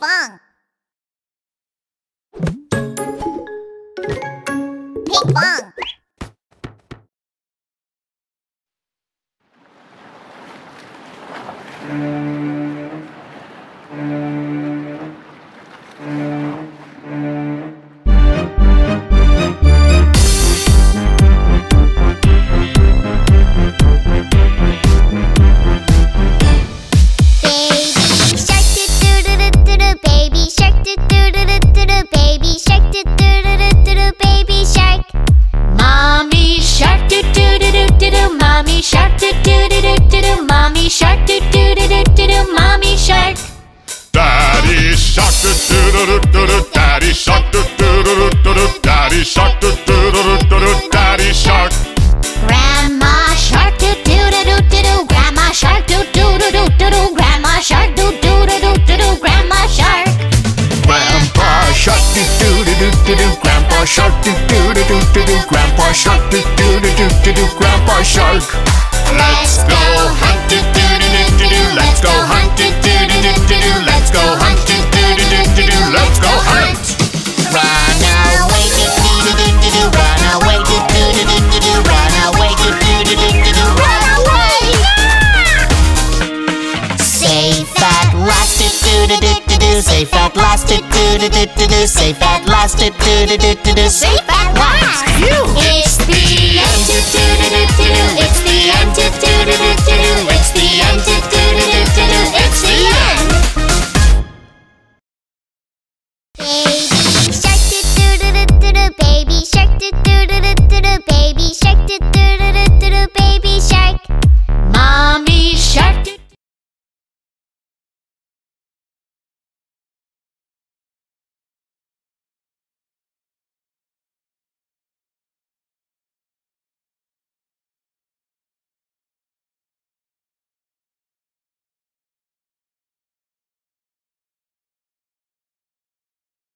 pong. Ping. Mommy shark do do do do do do mommy shark do do do do do do mommy shark Daddy shark do do do do do do Daddy shark do do do do do do Daddy shark do Grandpa shark do do do do do do Grandpa shark do do do do do do Grandpa shark Let's go hunt do do do do do do Let's go hunt do do do do do do Let's go hunt do do do do do do Let's go hunt Run away do do do do do do run away do do do do do do run away do do do do do do run away Safe at last do do do do do do safe at last Say that once. It's the end to do do do do. It's the end to do do do do. It's the end to do do do do. It's the end. Baby shark do do do do do. Baby shark do do do do.